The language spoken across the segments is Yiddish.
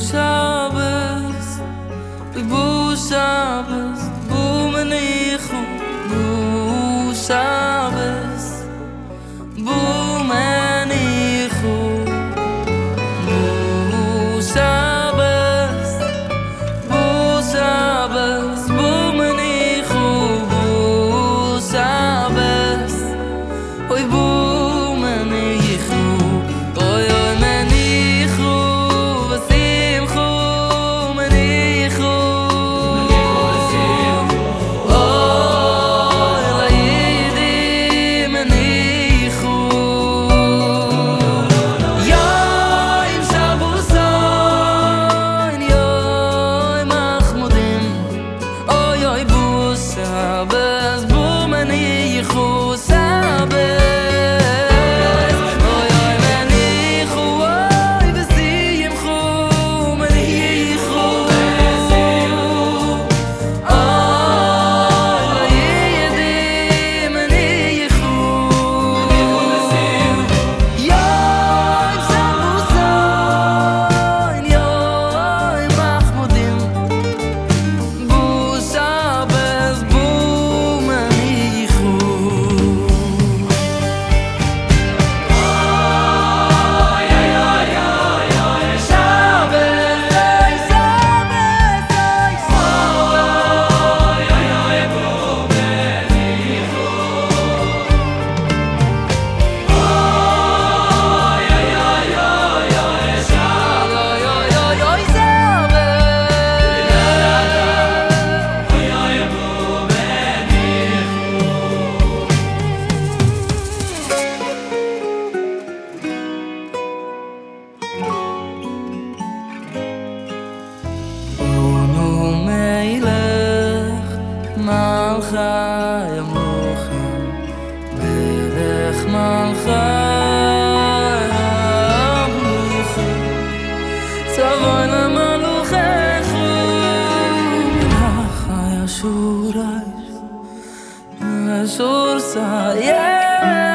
Shabbos, the Shabbos. Yeah!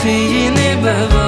khine bewa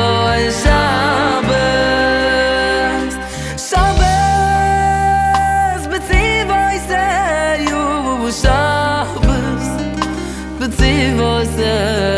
se você